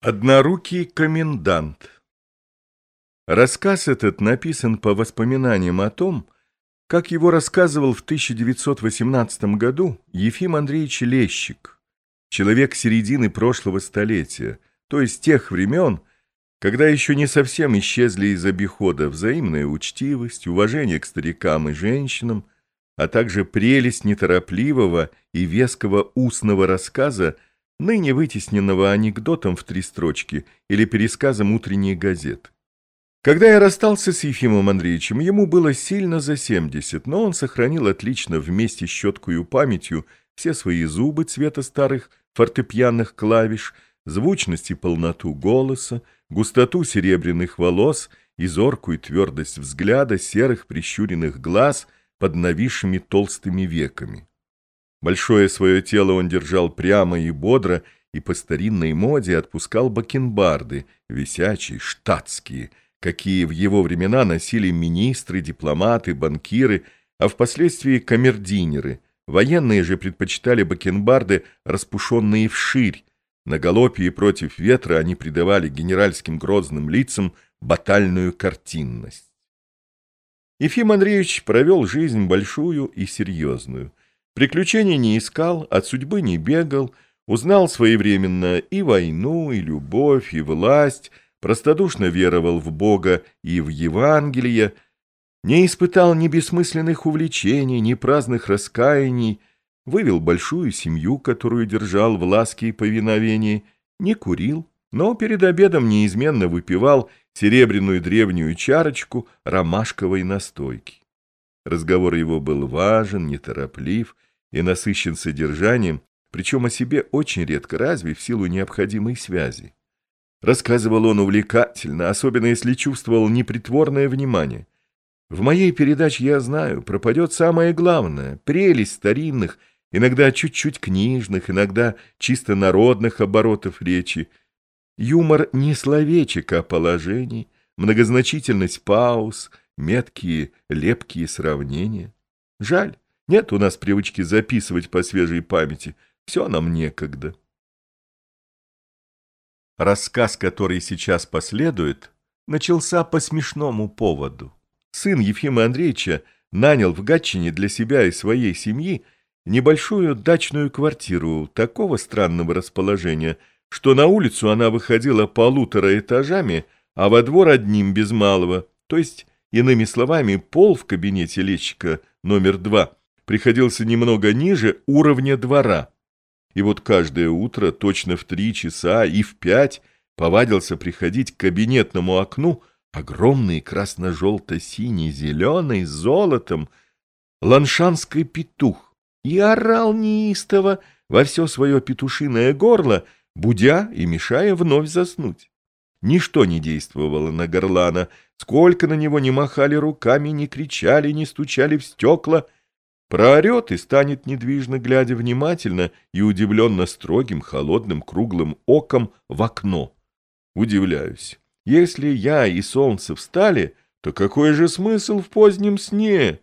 Однорукий комендант. Рассказ этот написан по воспоминаниям о том, как его рассказывал в 1918 году Ефим Андреевич Лещик, человек середины прошлого столетия, то есть тех времен, когда еще не совсем исчезли из обихода взаимная учтивость, уважение к старикам и женщинам, а также прелесть неторопливого и веского устного рассказа ныне вытесненного анекдотом в три строчки или пересказом утренней газеты. Когда я расстался с Ефимом Андреевичем, ему было сильно за 70, но он сохранил отлично вместе с щеткою памятью все свои зубы цвета старых фортепианных клавиш, звучность и полноту голоса, густоту серебряных волос и зоркую твердость взгляда серых прищуренных глаз под нависшими толстыми веками. Большое свое тело он держал прямо и бодро, и по старинной моде отпускал бакенбарды, висячие, штатские, какие в его времена носили министры, дипломаты, банкиры, а впоследствии камердинеры. Военные же предпочитали бакенбарды, распушенные вширь. На галопе и против ветра они придавали генеральским грозным лицам батальную картинность. Ефим Андреевич провел жизнь большую и серьезную. Приключений не искал, от судьбы не бегал, узнал своевременно и войну, и любовь, и власть, простодушно веровал в Бога и в Евангелие, не испытал ни бессмысленных увлечений, ни праздных раскаяний, вывел большую семью, которую держал в ласке и повиновении, не курил, но перед обедом неизменно выпивал серебряную древнюю чарочку ромашковой настойки. Разговор его был важен, нетороплив, и насыщен содержанием, причем о себе очень редко разве в силу необходимой связи. Рассказывал он увлекательно, особенно если чувствовал непритворное внимание. В моей передаче, я знаю, пропадет самое главное — прелесть старинных, иногда чуть-чуть книжных, иногда чисто народных оборотов речи. Юмор не словечек, а положений, многозначительность пауз, меткие, лепкие сравнения. Жаль, нет у нас привычки записывать по свежей памяти. Все нам некогда. Рассказ, который сейчас последует, начался по смешному поводу. Сын Ефима Андреевича нанял в Гатчине для себя и своей семьи небольшую дачную квартиру такого странного расположения, что на улицу она выходила полутора этажами, а во двор одним без малого, то есть, иными словами, пол в кабинете летчика номер два приходился немного ниже уровня двора. И вот каждое утро точно в три часа и в пять повадился приходить к кабинетному окну огромный красно-желто-синий-зеленый с золотом ланшанский петух и орал неистово во все свое петушиное горло, будя и мешая вновь заснуть. Ничто не действовало на горлана, сколько на него не махали руками, не кричали, не стучали в стекла — Проорет и станет недвижно, глядя внимательно и удивленно строгим, холодным, круглым оком в окно. Удивляюсь. Если я и солнце встали, то какой же смысл в позднем сне?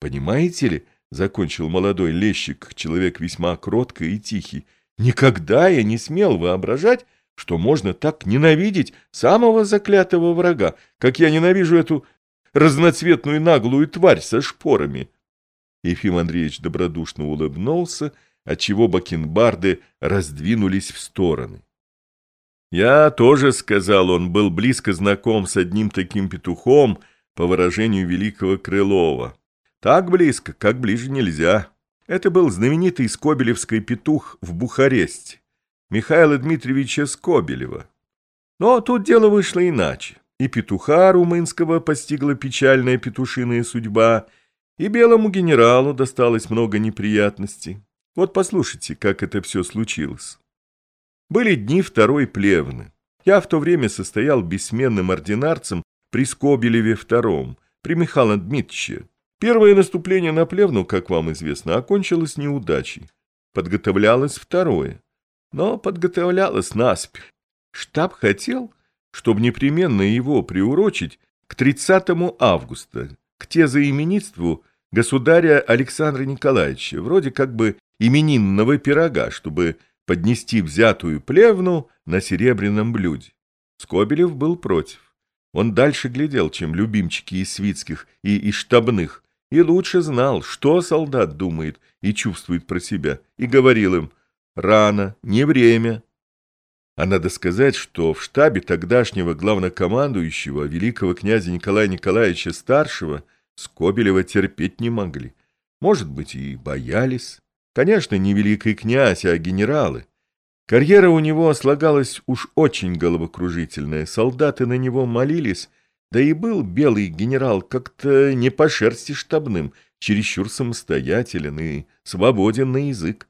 Понимаете ли, — закончил молодой лещик, человек весьма кроткий и тихий, — никогда я не смел воображать, что можно так ненавидеть самого заклятого врага, как я ненавижу эту разноцветную наглую тварь со шпорами. Ефим Андреевич добродушно улыбнулся, отчего бакенбарды раздвинулись в стороны. «Я тоже, — сказал он, — был близко знаком с одним таким петухом, по выражению великого Крылова. Так близко, как ближе нельзя. Это был знаменитый скобелевский петух в Бухаресте, Михаила Дмитриевича Скобелева. Но тут дело вышло иначе. И петуха румынского постигла печальная петушиная судьба — и белому генералу досталось много неприятностей. Вот послушайте, как это все случилось. Были дни второй плевны. Я в то время состоял бессменным ординарцем при Скобелеве II, при Михаиле Дмитриче. Первое наступление на плевну, как вам известно, окончилось неудачей. Подготовлялось второе. Но подготовлялось наспех. Штаб хотел, чтобы непременно его приурочить к 30 августа, к тезоименитству государя Александра Николаевича, вроде как бы именинного пирога, чтобы поднести взятую плевну на серебряном блюде. Скобелев был против. Он дальше глядел, чем любимчики из свитских и из штабных, и лучше знал, что солдат думает и чувствует про себя, и говорил им «рано, не время». А надо сказать, что в штабе тогдашнего главнокомандующего, великого князя Николая Николаевича Старшего, Скобелева терпеть не могли. Может быть, и боялись. Конечно, не великий князь, а генералы. Карьера у него слагалась уж очень головокружительная, солдаты на него молились, да и был белый генерал как-то не по шерсти штабным, чересчур самостоятелен и свободен на язык.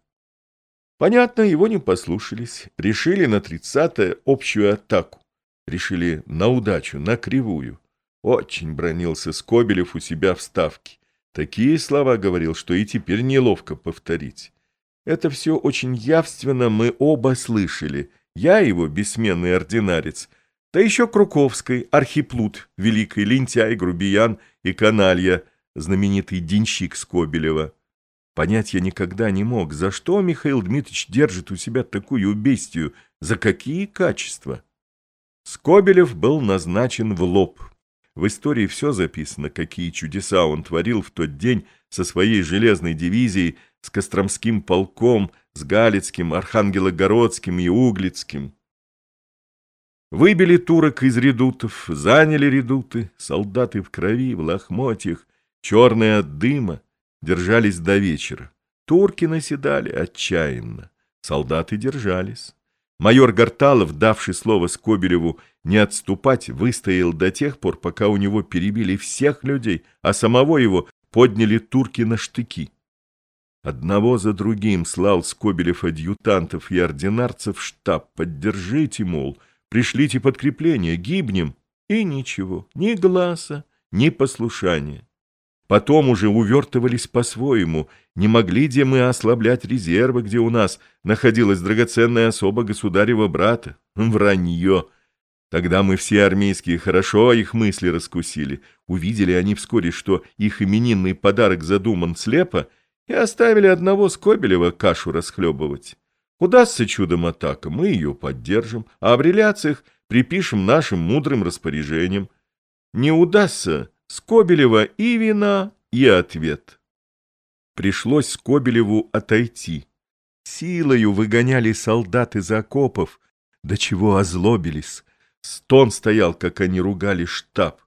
Понятно, его не послушались, решили на тридцатое общую атаку, решили на удачу, на кривую. Очень бронился Скобелев у себя в ставке. Такие слова говорил, что и теперь неловко повторить. Это все очень явственно мы оба слышали. Я его, бессменный ординарец, да еще Круковской, архиплут, великий лентяй, грубиян и каналья, знаменитый денщик Скобелева. Понять я никогда не мог, за что Михаил Дмитриевич держит у себя такую бестию, за какие качества. Скобелев был назначен в лоб. В истории все записано, какие чудеса он творил в тот день со своей железной дивизией, с Костромским полком, с Галицким, Архангелогородским и Углицким. Выбили турок из редутов, заняли редуты, солдаты в крови, в лохмотьях, черные от дыма, держались до вечера. Турки наседали отчаянно, солдаты держались. Майор Гарталов, давший слово Скобелеву не отступать, выстоял до тех пор, пока у него перебили всех людей, а самого его подняли турки на штыки. Одного за другим слал Скобелев адъютантов и ординарцев в штаб. Поддержите, мол, пришлите подкрепление, гибнем. И ничего, ни глаза, ни послушания. Потом уже увертывались по-своему, не могли где мы ослаблять резервы, где у нас находилась драгоценная особа государева брата. Вранье! Тогда мы все армейские хорошо их мысли раскусили. Увидели они вскоре, что их именинный подарок задуман слепо, и оставили одного Скобелева кашу расхлебывать. Удастся чудом атака, мы ее поддержим, а в реляциях припишем нашим мудрым распоряжениям. Не удастся, Скобелева и вина, и ответ. Пришлось Скобелеву отойти. Силою выгоняли солдат из окопов, до чего озлобились. Стон стоял, как они ругали штаб.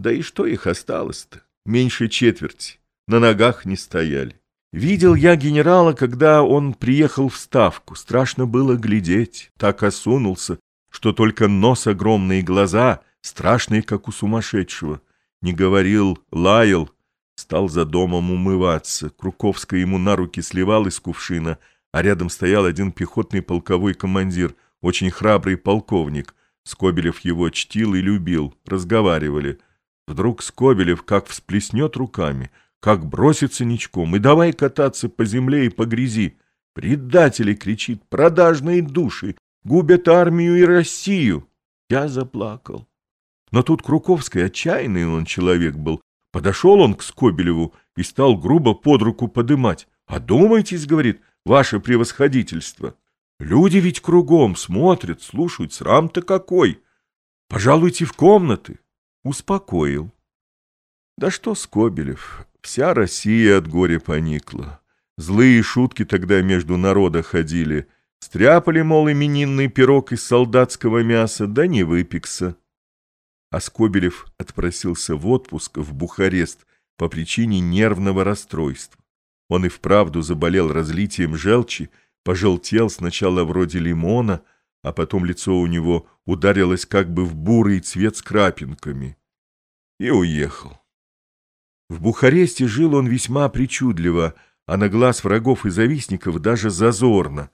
Да и что их осталось-то? Меньше четверти. На ногах не стояли. Видел я генерала, когда он приехал в Ставку. Страшно было глядеть. Так осунулся, что только нос огромные глаза, страшные, как у сумасшедшего. Не говорил, лаял, стал за домом умываться. Круковская ему на руки сливал из кувшина, а рядом стоял один пехотный полковой командир, очень храбрый полковник. Скобелев его чтил и любил, разговаривали. Вдруг Скобелев как всплеснет руками — как бросится ничком, и давай кататься по земле и по грязи. Предатели, кричит, продажные души, губят армию и Россию. Я заплакал. Но тут Круковский, отчаянный он человек был, подошел он к Скобелеву и стал грубо под руку подымать. «Одумайтесь, — говорит, — ваше превосходительство. Люди ведь кругом смотрят, слушают, срам-то какой. Пожалуйте в комнаты». Успокоил. Да что Скобелев, Вся Россия от горя поникла. Злые шутки тогда между народа ходили. Стряпали, мол, именинный пирог из солдатского мяса, да не выпекся. А Скобелев отпросился в отпуск в Бухарест по причине нервного расстройства. Он и вправду заболел разлитием желчи, пожелтел сначала вроде лимона, а потом лицо у него ударилось как бы в бурый цвет с крапинками. И уехал. В Бухаресте жил он весьма причудливо, а на глаз врагов и завистников даже зазорно.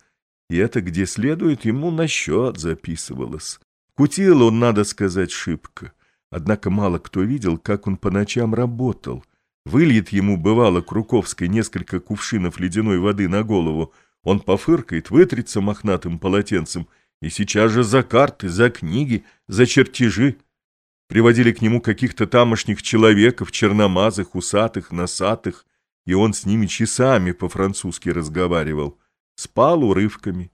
И это где следует ему на счет записывалось. Кутил он, надо сказать, шибко. Однако мало кто видел, как он по ночам работал. Выльет ему, бывало, Круковской несколько кувшинов ледяной воды на голову. Он пофыркает, вытрется мохнатым полотенцем и сейчас же за карты, за книги, за чертежи. Приводили к нему каких-то тамошних человеков, черномазых, усатых, носатых, и он с ними часами по-французски разговаривал. Спал урывками.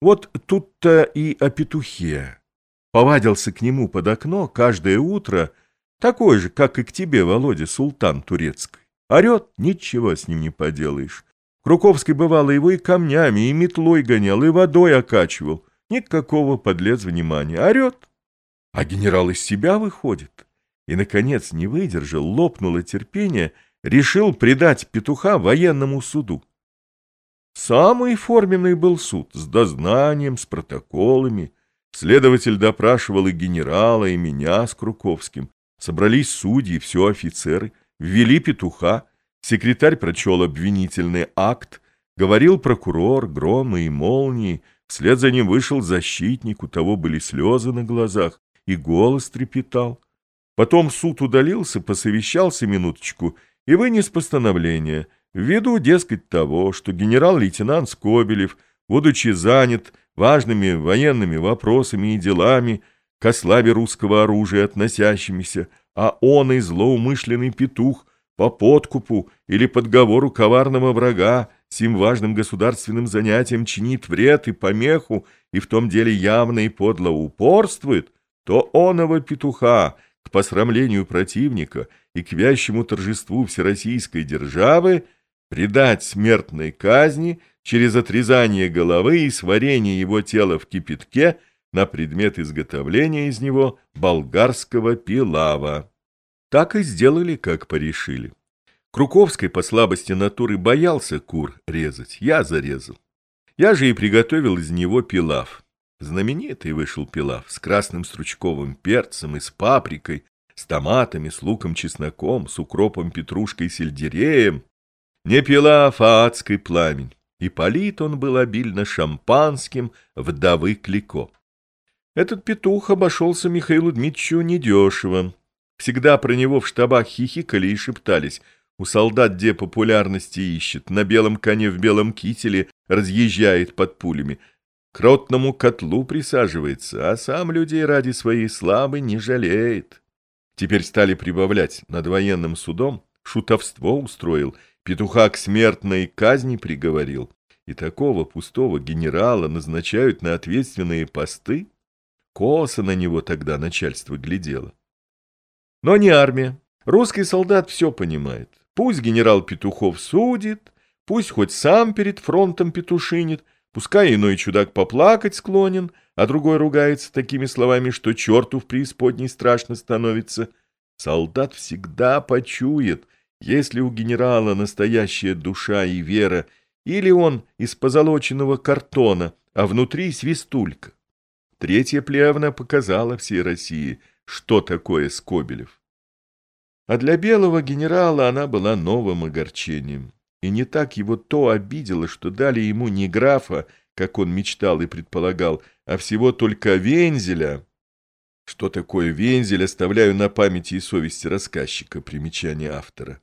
Вот тут-то и о петухе. Повадился к нему под окно каждое утро, такой же, как и к тебе, Володя, султан турецкий. Орет, ничего с ним не поделаешь. Круковский, бывало, его и камнями, и метлой гонял, и водой окачивал. Никакого подлец внимания. Орет. А генерал из себя выходит. И, наконец, не выдержал, лопнуло терпение, решил предать петуха военному суду. Самый форменный был суд, с дознанием, с протоколами. Следователь допрашивал и генерала, и меня с Круковским. Собрались судьи, все офицеры, ввели петуха. Секретарь прочел обвинительный акт, говорил прокурор, громы и молнии. Вслед за ним вышел защитник, у того были слезы на глазах, и голос трепетал. Потом суд удалился, посовещался минуточку и вынес постановление — Ввиду, дескать, того, что генерал-лейтенант Скобелев, будучи занят важными военными вопросами и делами, к славе русского оружия относящимися, а он и злоумышленный петух по подкупу или подговору коварного врага сим важным государственным занятием чинит вред и помеху и в том деле явно и подло упорствует, то оного петуха к посрамлению противника и к вящему торжеству всероссийской державы предать смертной казни через отрезание головы и сварение его тела в кипятке на предмет изготовления из него болгарского пилава. Так и сделали, как порешили. Круковской по слабости натуры боялся кур резать, я зарезал. Я же и приготовил из него пилав. Знаменитый вышел пилав с красным стручковым перцем и с паприкой, с томатами, с луком, чесноком, с укропом, петрушкой, сельдереем, не пила фаадский пламень, и полит он был обильно шампанским вдовы Клико. Этот петух обошелся Михаилу Дмитриевичу недешево. Всегда про него в штабах хихикали и шептались. У солдат где популярности ищет, на белом коне в белом кителе разъезжает под пулями. К ротному котлу присаживается, а сам людей ради своей славы не жалеет. Теперь стали прибавлять над военным судом, шутовство устроил — Петуха к смертной казни приговорил, и такого пустого генерала назначают на ответственные посты? Косо на него тогда начальство глядело. Но не армия. Русский солдат все понимает. Пусть генерал Петухов судит, пусть хоть сам перед фронтом петушинит, пускай иной чудак поплакать склонен, а другой ругается такими словами, что черту в преисподней страшно становится. Солдат всегда почует — если у генерала настоящая душа и вера, или он из позолоченного картона, а внутри свистулька. Третья плевна показала всей России, что такое Скобелев. А для белого генерала она была новым огорчением. И не так его то обидело, что дали ему не графа, как он мечтал и предполагал, а всего только вензеля. Что такое вензель, оставляю на памяти и совести рассказчика, примечание автора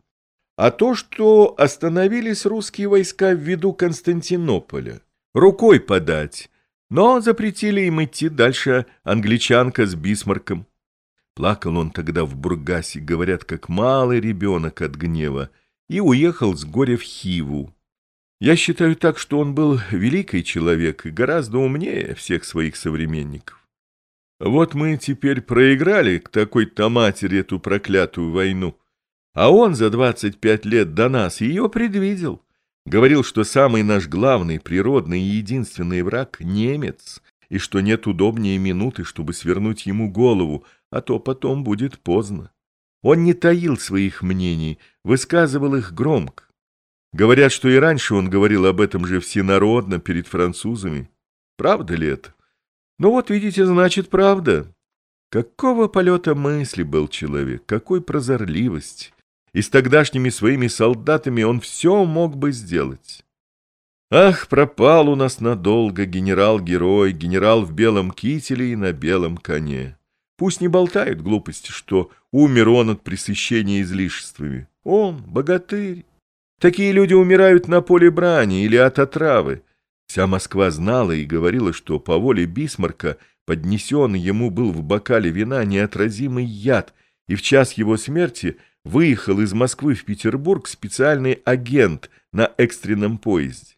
а то, что остановились русские войска в виду Константинополя. Рукой подать, но запретили им идти дальше англичанка с Бисмарком. Плакал он тогда в Бургасе, говорят, как малый ребенок от гнева, и уехал с горя в Хиву. Я считаю так, что он был великий человек и гораздо умнее всех своих современников. Вот мы теперь проиграли к такой-то матери эту проклятую войну. А он за 25 лет до нас ее предвидел. Говорил, что самый наш главный, природный и единственный враг — немец, и что нет удобнее минуты, чтобы свернуть ему голову, а то потом будет поздно. Он не таил своих мнений, высказывал их громко. Говорят, что и раньше он говорил об этом же всенародно перед французами. Правда ли это? Ну вот, видите, значит, правда. Какого полета мысли был человек, какой прозорливости! И с тогдашними своими солдатами он все мог бы сделать. Ах, пропал у нас надолго генерал-герой, генерал в белом кителе и на белом коне. Пусть не болтают глупости, что умер он от пресыщения излишествами. Он, богатырь. Такие люди умирают на поле брани или от отравы. Вся Москва знала и говорила, что по воле Бисмарка поднесен ему был в бокале вина неотразимый яд, и в час его смерти выехал из Москвы в Петербург специальный агент на экстренном поезде.